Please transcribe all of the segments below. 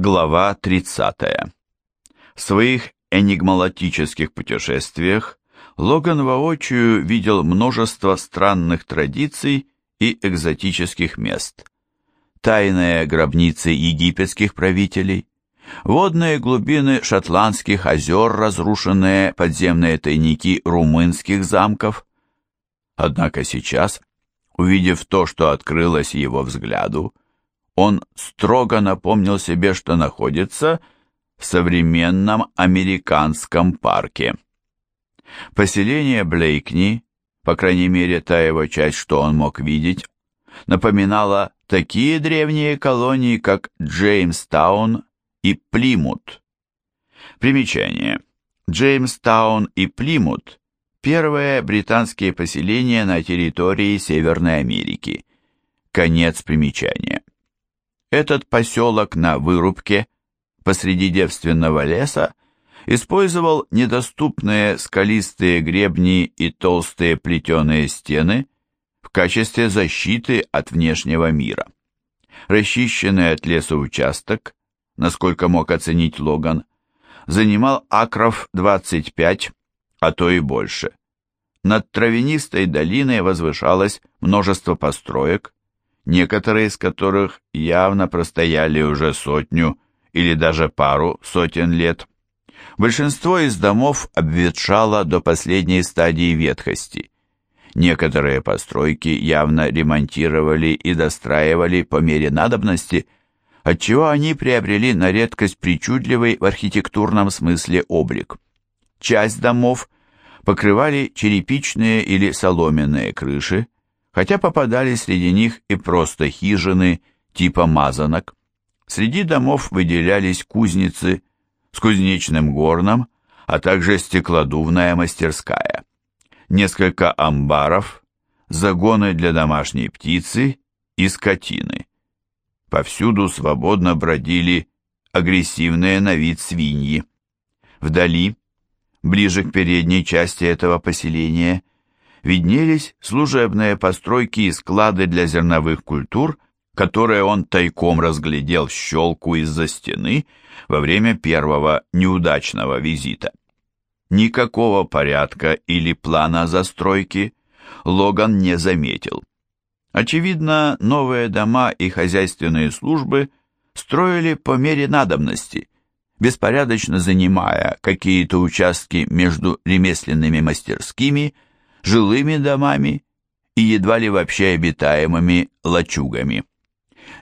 Глава 30. В своих энигмалатических путешествиях Логан воочию видел множество странных традиций и экзотических мест. Тайные гробницы египетских правителей, водные глубины шотландских озер, разрушенные подземные тайники румынских замков. Однако сейчас, увидев то, что открылось его взгляду, он строго напомнил себе, что находится в современном американском парке. Поселение Блейкни, по крайней мере та его часть, что он мог видеть, напоминало такие древние колонии, как Джеймстаун и Плимут. Примечание. Джеймстаун и Плимут – первые британские поселения на территории Северной Америки. Конец примечания. Этот поселок на вырубке посреди девственного леса использовал недоступные скалистые гребни и толстые плетеные стены в качестве защиты от внешнего мира. Расчищенный от леса участок, насколько мог оценить Логан, занимал акров 25, а то и больше. Над травянистой долиной возвышалось множество построек, некоторые из которых явно простояли уже сотню или даже пару сотен лет. Большинство из домов обветшало до последней стадии ветхости. Некоторые постройки явно ремонтировали и достраивали по мере надобности, отчего они приобрели на редкость причудливый в архитектурном смысле облик. Часть домов покрывали черепичные или соломенные крыши, хотя попадались среди них и просто хижины типа мазанок. Среди домов выделялись кузницы с кузнечным горном, а также стеклодувная мастерская. Несколько амбаров, загоны для домашней птицы и скотины. Повсюду свободно бродили агрессивные на вид свиньи. Вдали, ближе к передней части этого поселения, виднелись служебные постройки и склады для зерновых культур, которые он тайком разглядел в щелку из-за стены во время первого неудачного визита. Никакого порядка или плана застройки Логан не заметил. Очевидно, новые дома и хозяйственные службы строили по мере надобности, беспорядочно занимая какие-то участки между ремесленными мастерскими – жилыми домами и едва ли вообще обитаемыми лачугами.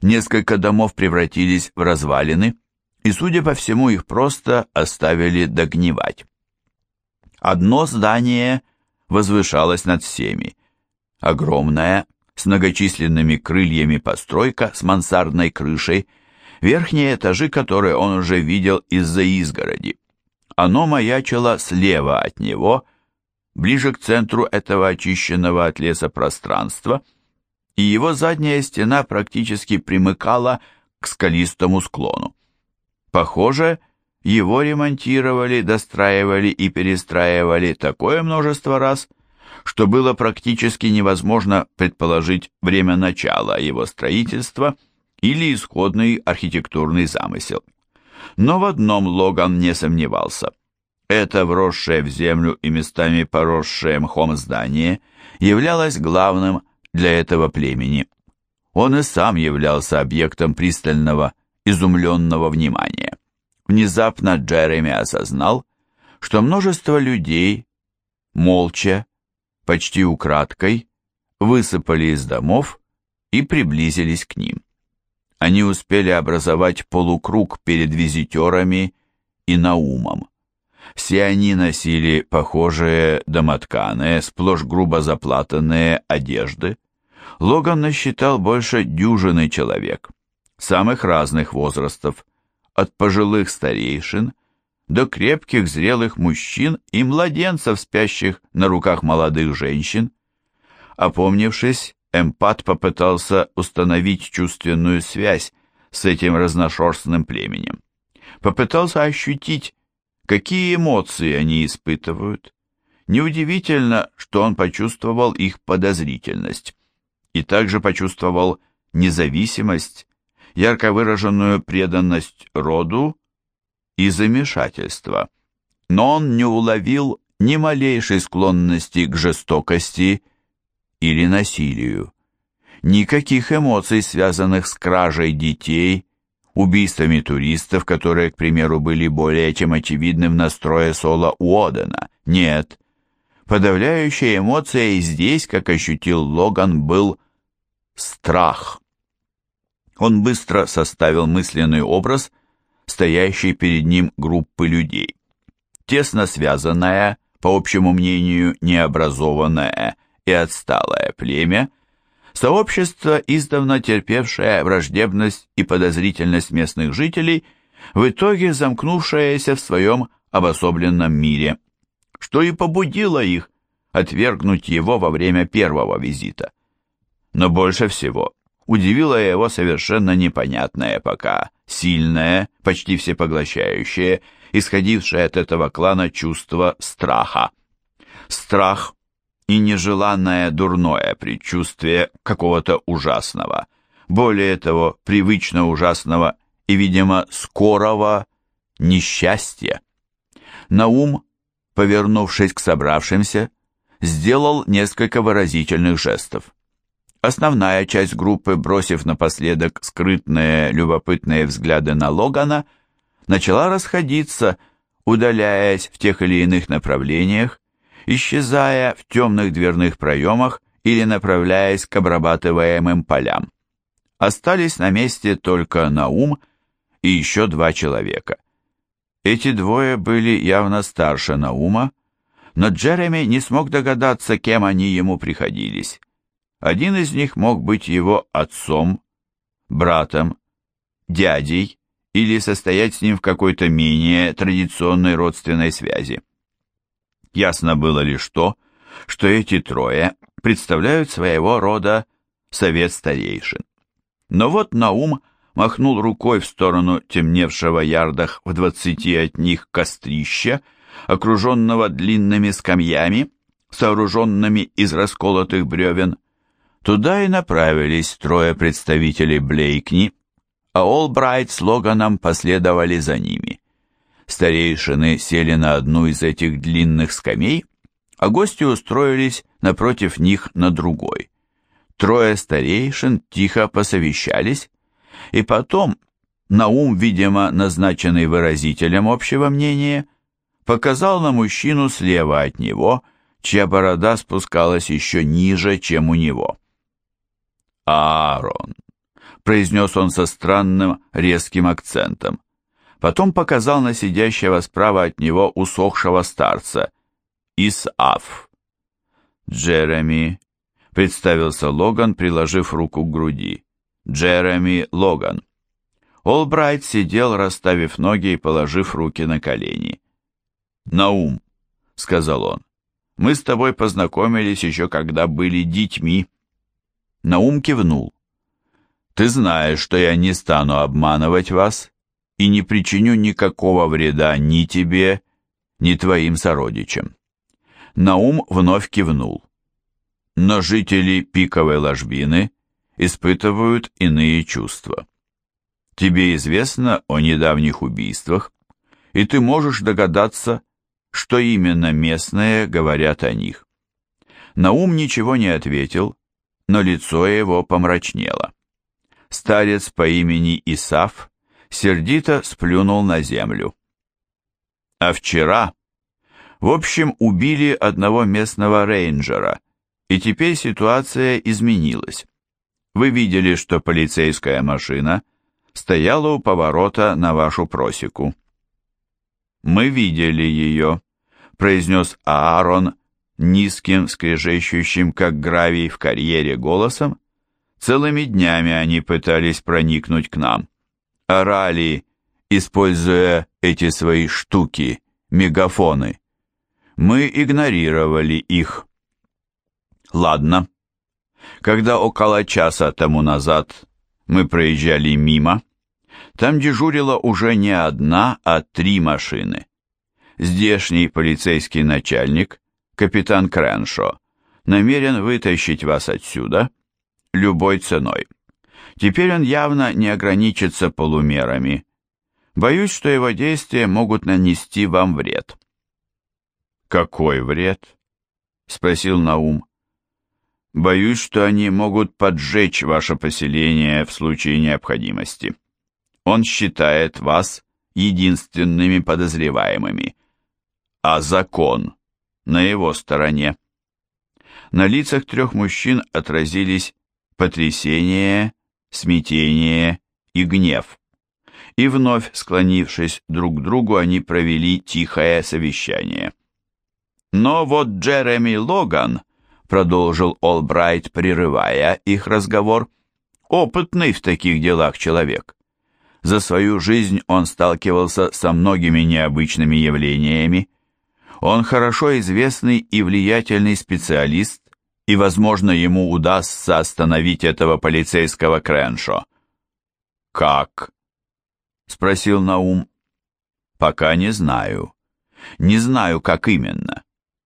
Несколько домов превратились в развалины, и, судя по всему, их просто оставили догнивать. Одно здание возвышалось над всеми. Огромная, с многочисленными крыльями постройка с мансардной крышей, верхние этажи которой он уже видел из-за изгороди. Оно маячило слева от него – ближе к центру этого очищенного от леса пространства, и его задняя стена практически примыкала к скалистому склону. Похоже, его ремонтировали, достраивали и перестраивали такое множество раз, что было практически невозможно предположить время начала его строительства или исходный архитектурный замысел. Но в одном Логан не сомневался – это вросшее в землю и местами поросшее мхом здание являлось главным для этого племени. Он и сам являлся объектом пристального, изумленного внимания. Внезапно Джереми осознал, что множество людей, молча, почти украдкой, высыпали из домов и приблизились к ним. Они успели образовать полукруг перед визитерами и Наумом. Все они носили похожие домотканые, сплошь грубо заплатанные одежды. Логан насчитал больше дюжины человек, самых разных возрастов, от пожилых старейшин до крепких зрелых мужчин и младенцев, спящих на руках молодых женщин. Опомнившись, эмпат попытался установить чувственную связь с этим разношерстным племенем. Попытался ощутить какие эмоции они испытывают. Неудивительно, что он почувствовал их подозрительность и также почувствовал независимость ярко выраженную преданность роду и замешательство, но он не уловил ни малейшей склонности к жестокости или насилию. Никаких эмоций, связанных с кражей детей, убийствами туристов, которые, к примеру, были более чем очевидны в настрое Сола Уодена. Нет. Подавляющая эмоция и здесь, как ощутил Логан, был страх. Он быстро составил мысленный образ стоящей перед ним группы людей. Тесно связанная, по общему мнению, необразованное и отсталое племя, сообщество, издавна терпевшее враждебность и подозрительность местных жителей, в итоге замкнувшееся в своем обособленном мире, что и побудило их отвергнуть его во время первого визита. Но больше всего удивило его совершенно непонятное пока, сильное, почти всепоглощающее, исходившее от этого клана чувство страха. Страх и нежеланное дурное предчувствие какого-то ужасного, более того, привычно ужасного и, видимо, скорого несчастья. Наум, повернувшись к собравшимся, сделал несколько выразительных жестов. Основная часть группы, бросив напоследок скрытные, любопытные взгляды на Логана, начала расходиться, удаляясь в тех или иных направлениях, исчезая в темных дверных проемах или направляясь к обрабатываемым полям. Остались на месте только Наум и еще два человека. Эти двое были явно старше Наума, но Джереми не смог догадаться, кем они ему приходились. Один из них мог быть его отцом, братом, дядей или состоять с ним в какой-то менее традиционной родственной связи. Ясно было лишь то, что эти трое представляют своего рода совет старейшин. Но вот Наум махнул рукой в сторону темневшего ярдах в двадцати от них кострища, окруженного длинными скамьями, сооруженными из расколотых бревен. Туда и направились трое представителей Блейкни, а Олбрайт с Логаном последовали за ними. Старейшины сели на одну из этих длинных скамей, а гости устроились напротив них на другой. Трое старейшин тихо посовещались, и потом Наум, видимо, назначенный выразителем общего мнения, показал на мужчину слева от него, чья борода спускалась еще ниже, чем у него. «Аарон», — произнес он со странным резким акцентом, потом показал на сидящего справа от него усохшего старца. Исаф. Джереми, представился Логан, приложив руку к груди. Джереми Логан. Олбрайт сидел, расставив ноги и положив руки на колени. «Наум», — сказал он, — «мы с тобой познакомились еще когда были детьми». Наум кивнул. «Ты знаешь, что я не стану обманывать вас и не причиню никакого вреда ни тебе, ни твоим сородичам. Наум вновь кивнул. Но жители пиковой ложбины испытывают иные чувства. Тебе известно о недавних убийствах, и ты можешь догадаться, что именно местные говорят о них. Наум ничего не ответил, но лицо его помрачнело. Старец по имени Исаф сердито сплюнул на землю. А вчера, в общем, убили одного местного рейнджера, и теперь ситуация изменилась. Вы видели, что полицейская машина стояла у поворота на вашу просеку. «Мы видели ее», — произнес Аарон низким, скрежещущим, как гравий в карьере, голосом. «Целыми днями они пытались проникнуть к нам орали, используя эти свои штуки, мегафоны. Мы игнорировали их. Ладно. Когда около часа тому назад мы проезжали мимо, там дежурила уже не одна, а три машины. Здешний полицейский начальник, капитан Креншо, намерен вытащить вас отсюда любой ценой. Теперь он явно не ограничится полумерами. Боюсь, что его действия могут нанести вам вред». «Какой вред?» — спросил Наум. «Боюсь, что они могут поджечь ваше поселение в случае необходимости. Он считает вас единственными подозреваемыми, а закон на его стороне». На лицах трех мужчин отразились потрясение, смятение и гнев. И вновь склонившись друг к другу, они провели тихое совещание. Но вот Джереми Логан, продолжил Олбрайт, прерывая их разговор, опытный в таких делах человек. За свою жизнь он сталкивался со многими необычными явлениями. Он хорошо известный и влиятельный специалист, и, возможно, ему удастся остановить этого полицейского Креншо. «Как?» — спросил Наум. «Пока не знаю. Не знаю, как именно.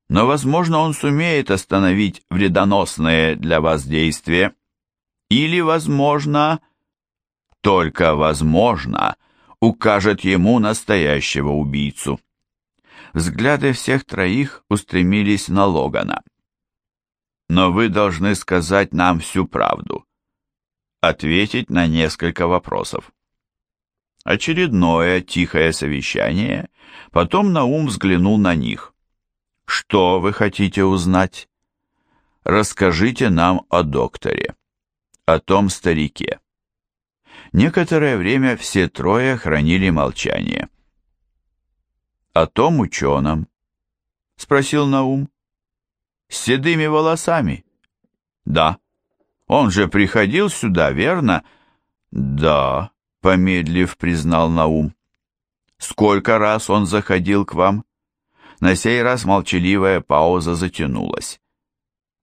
Но, возможно, он сумеет остановить вредоносные для вас действия. Или, возможно, только возможно, укажет ему настоящего убийцу». Взгляды всех троих устремились на Логана но вы должны сказать нам всю правду. Ответить на несколько вопросов. Очередное тихое совещание, потом Наум взглянул на них. Что вы хотите узнать? Расскажите нам о докторе, о том старике. Некоторое время все трое хранили молчание. «О том ученом?» — спросил Наум с седыми волосами? Да. Он же приходил сюда, верно? Да, помедлив, признал Наум. Сколько раз он заходил к вам? На сей раз молчаливая пауза затянулась.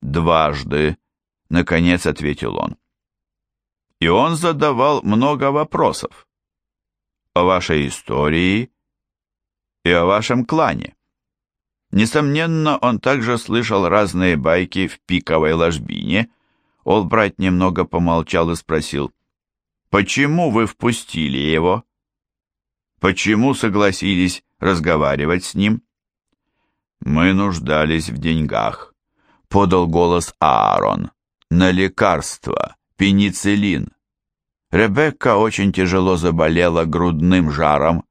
Дважды, наконец ответил он. И он задавал много вопросов. О вашей истории и о вашем клане. Несомненно, он также слышал разные байки в пиковой ложбине. Олбрайт немного помолчал и спросил, «Почему вы впустили его? Почему согласились разговаривать с ним?» «Мы нуждались в деньгах», — подал голос Аарон, «на лекарства, пенициллин. Ребекка очень тяжело заболела грудным жаром.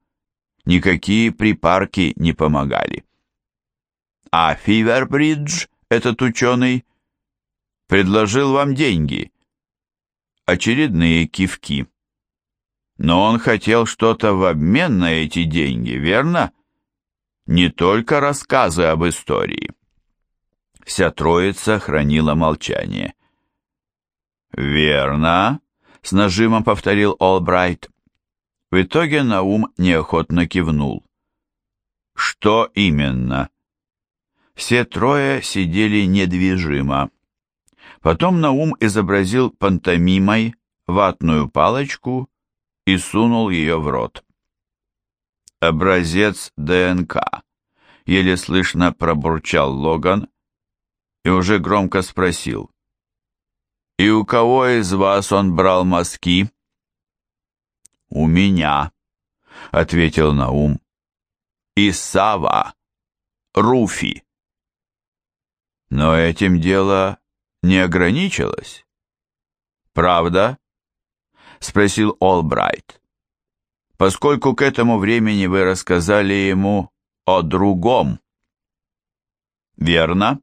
Никакие припарки не помогали. А Фивербридж, этот ученый, предложил вам деньги. Очередные кивки. Но он хотел что-то в обмен на эти деньги, верно? Не только рассказы об истории. Вся троица хранила молчание. «Верно», — с нажимом повторил Олбрайт. В итоге Наум неохотно кивнул. «Что именно?» Все трое сидели недвижимо. Потом Наум изобразил пантомимой ватную палочку и сунул ее в рот. «Образец ДНК», — еле слышно пробурчал Логан и уже громко спросил. «И у кого из вас он брал мазки?» «У меня», — ответил Наум. «И Сава, Руфи». Но этим дело не ограничилось. «Правда?» — спросил Олбрайт. «Поскольку к этому времени вы рассказали ему о другом». «Верно.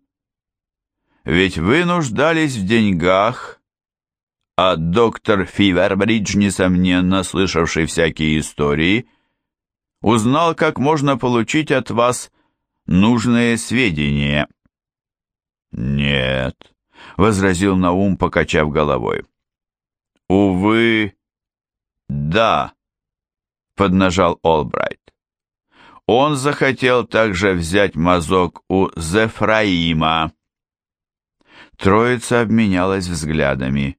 Ведь вы нуждались в деньгах, а доктор Фивербридж, несомненно слышавший всякие истории, узнал, как можно получить от вас нужные сведения». «Нет», — возразил Наум, покачав головой. «Увы, да», — поднажал Олбрайт. «Он захотел также взять мазок у Зефраима». Троица обменялась взглядами.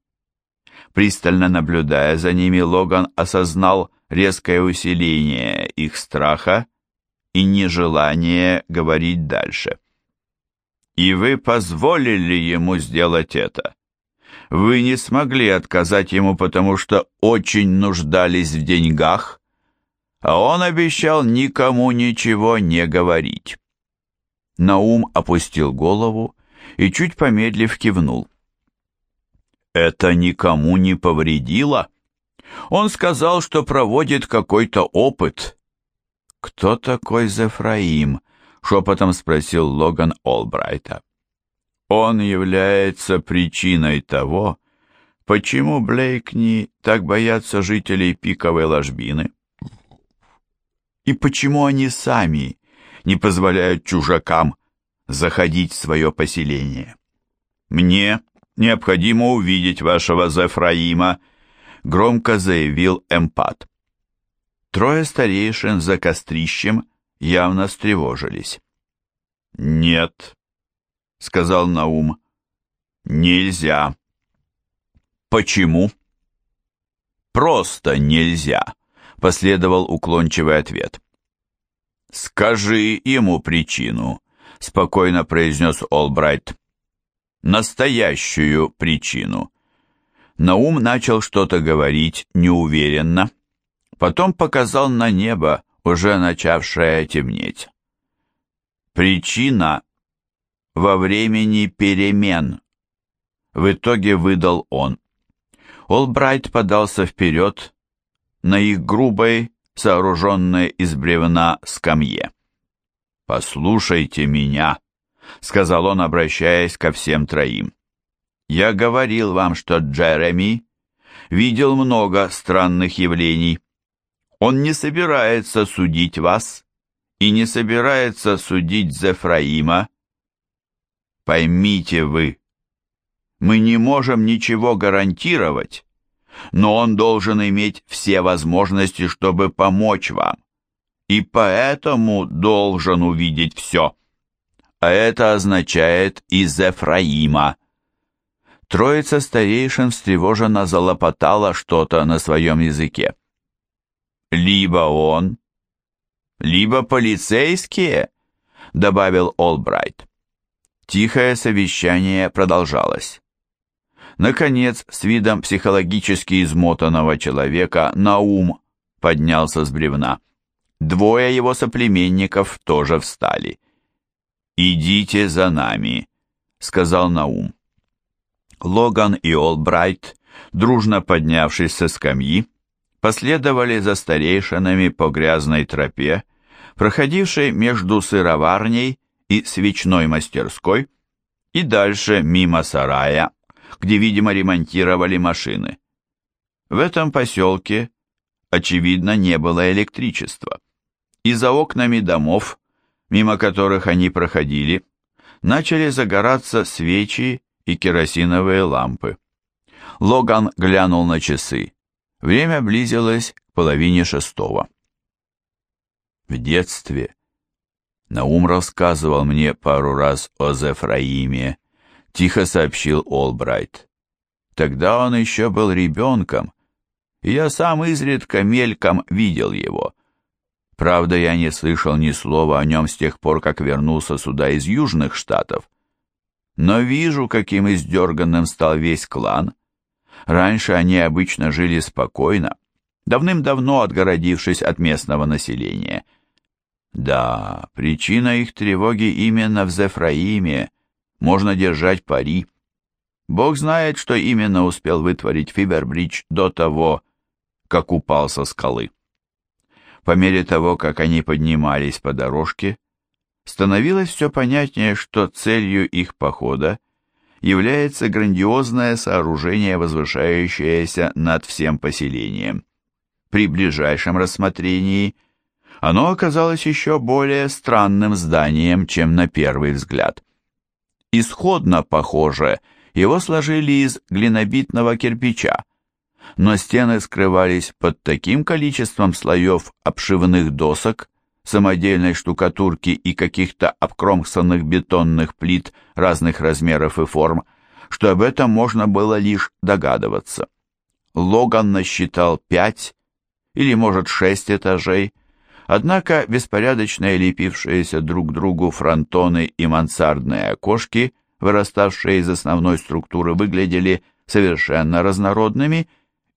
Пристально наблюдая за ними, Логан осознал резкое усиление их страха и нежелание говорить дальше. И вы позволили ему сделать это. Вы не смогли отказать ему, потому что очень нуждались в деньгах, а он обещал никому ничего не говорить. Наум опустил голову и, чуть помедлив, кивнул. Это никому не повредило. Он сказал, что проводит какой-то опыт. «Кто такой Зефраим?» — шепотом спросил Логан Олбрайта. «Он является причиной того, почему Блейкни так боятся жителей пиковой ложбины. И почему они сами не позволяют чужакам заходить в свое поселение. Мне необходимо увидеть вашего Зефраима», — громко заявил эмпат. Трое старейшин за кострищем явно встревожились. «Нет», — сказал Наум, — «нельзя». «Почему?» «Просто нельзя», — последовал уклончивый ответ. «Скажи ему причину», — спокойно произнес Олбрайт. «Настоящую причину». Наум начал что-то говорить неуверенно, потом показал на небо, уже начавшее темнеть. Причина во времени перемен. В итоге выдал он. Олбрайт подался вперед на их грубой, сооруженной из бревна скамье. «Послушайте меня», — сказал он, обращаясь ко всем троим. «Я говорил вам, что Джереми видел много странных явлений. Он не собирается судить вас и не собирается судить Зефраима. Поймите вы, мы не можем ничего гарантировать, но он должен иметь все возможности, чтобы помочь вам, и поэтому должен увидеть все. А это означает и Зефраима. Троица старейшин встревоженно залопотала что-то на своем языке. Либо он, либо полицейские, добавил Олбрайт. Тихое совещание продолжалось. Наконец, с видом психологически измотанного человека, Наум поднялся с бревна. Двое его соплеменников тоже встали. «Идите за нами», — сказал Наум. Логан и Олбрайт, дружно поднявшись со скамьи, последовали за старейшинами по грязной тропе, проходившей между сыроварней и свечной мастерской, и дальше мимо сарая, где, видимо, ремонтировали машины. В этом поселке, очевидно, не было электричества, и за окнами домов, мимо которых они проходили, начали загораться свечи и керосиновые лампы. Логан глянул на часы. Время близилось к половине шестого. В детстве Наум рассказывал мне пару раз о Зефраиме, тихо сообщил Олбрайт. Тогда он еще был ребенком, и я сам изредка мельком видел его. Правда, я не слышал ни слова о нем с тех пор, как вернулся сюда из Южных Штатов. Но вижу, каким издерганным стал весь клан, Раньше они обычно жили спокойно, давным-давно отгородившись от местного населения. Да, причина их тревоги именно в Зефраиме, можно держать пари. Бог знает, что именно успел вытворить Фибербридж до того, как упал со скалы. По мере того, как они поднимались по дорожке, становилось все понятнее, что целью их похода является грандиозное сооружение, возвышающееся над всем поселением. При ближайшем рассмотрении оно оказалось еще более странным зданием, чем на первый взгляд. Исходно, похоже, его сложили из глинобитного кирпича, но стены скрывались под таким количеством слоев обшивных досок, самодельной штукатурки и каких-то обкромсанных бетонных плит разных размеров и форм, что об этом можно было лишь догадываться. Логан насчитал пять или, может, шесть этажей, однако беспорядочно лепившиеся друг к другу фронтоны и мансардные окошки, выраставшие из основной структуры, выглядели совершенно разнородными,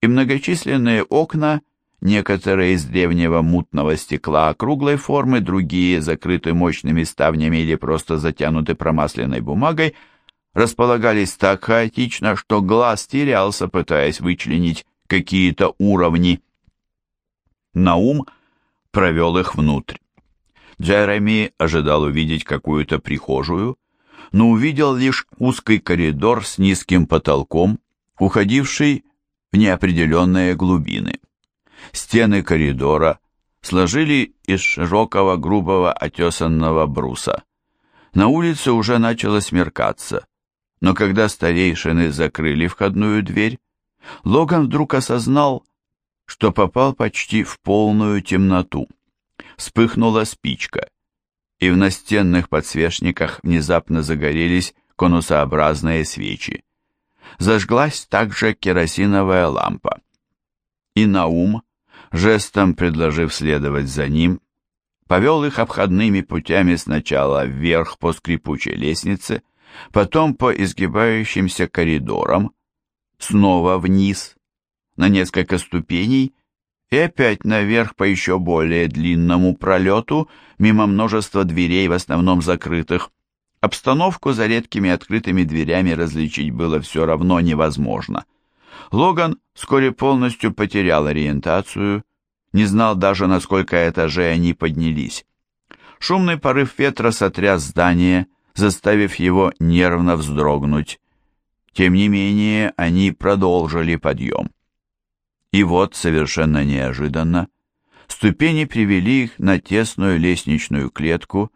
и многочисленные окна, некоторые из древнего мутного стекла округлой формы, другие закрыты мощными ставнями или просто затянуты промасленной бумагой, располагались так хаотично, что глаз терялся, пытаясь вычленить какие-то уровни. Наум провел их внутрь. Джереми ожидал увидеть какую-то прихожую, но увидел лишь узкий коридор с низким потолком, уходивший в неопределенные глубины. Стены коридора сложили из широкого грубого отесанного бруса. На улице уже начало смеркаться, но когда старейшины закрыли входную дверь, Логан вдруг осознал, что попал почти в полную темноту. Вспыхнула спичка, и в настенных подсвечниках внезапно загорелись конусообразные свечи. Зажглась также керосиновая лампа. И Наум, жестом предложив следовать за ним, повел их обходными путями сначала вверх по скрипучей лестнице, потом по изгибающимся коридорам, снова вниз, на несколько ступеней и опять наверх по еще более длинному пролету, мимо множества дверей, в основном закрытых. Обстановку за редкими открытыми дверями различить было все равно невозможно. Логан вскоре полностью потерял ориентацию, не знал даже, на сколько этажей они поднялись. Шумный порыв ветра сотряс здание, заставив его нервно вздрогнуть. Тем не менее, они продолжили подъем. И вот, совершенно неожиданно, ступени привели их на тесную лестничную клетку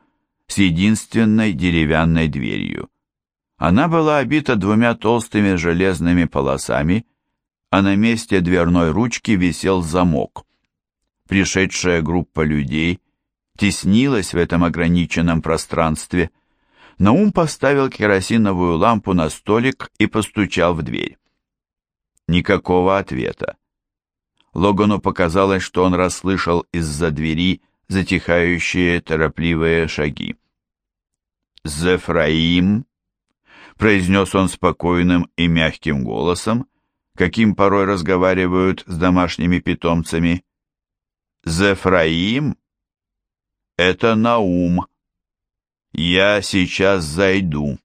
с единственной деревянной дверью. Она была обита двумя толстыми железными полосами, а на месте дверной ручки висел замок. Пришедшая группа людей теснилась в этом ограниченном пространстве. Наум поставил керосиновую лампу на столик и постучал в дверь. Никакого ответа. Логану показалось, что он расслышал из-за двери затихающие торопливые шаги. «Зефраим», — произнес он спокойным и мягким голосом, каким порой разговаривают с домашними питомцами. «Зефраим? Это Наум. Я сейчас зайду».